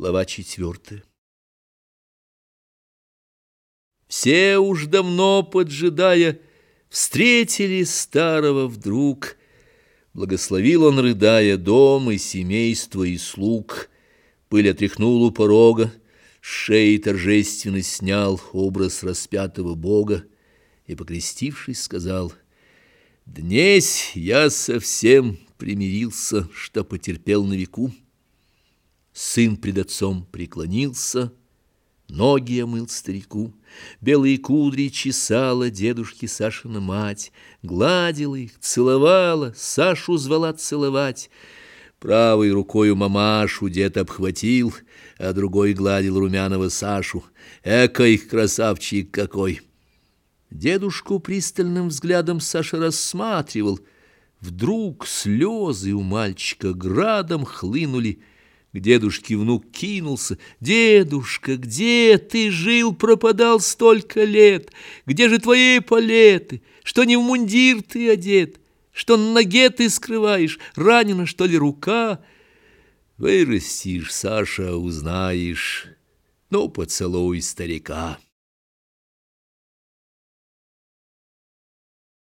Глава четвертая. Все уж давно поджидая, Встретили старого вдруг. Благословил он, рыдая, дом и семейство и слуг. Пыль отряхнул у порога, шеи торжественно снял образ распятого Бога и, покрестившись, сказал, «Днесь я совсем примирился, что потерпел на веку». Сын пред отцом преклонился, Ноги омыл старику, белые кудри чесала дедушки Сашина мать, гладила их, целовала, Сашу звала целовать. Правой рукою мамашу дед обхватил, а другой гладил румяного Сашу. Экой красавчик какой! Дедушку пристальным взглядом Саша рассматривал. Вдруг слезы у мальчика градом хлынули, к дедушке внук кинулся. «Дедушка, где ты жил, пропадал столько лет? Где же твои палеты? Что не в мундир ты одет? Что на ноге ты скрываешь? Ранена, что ли, рука?» «Вырастешь, Саша, узнаешь. Ну, поцелуй старика».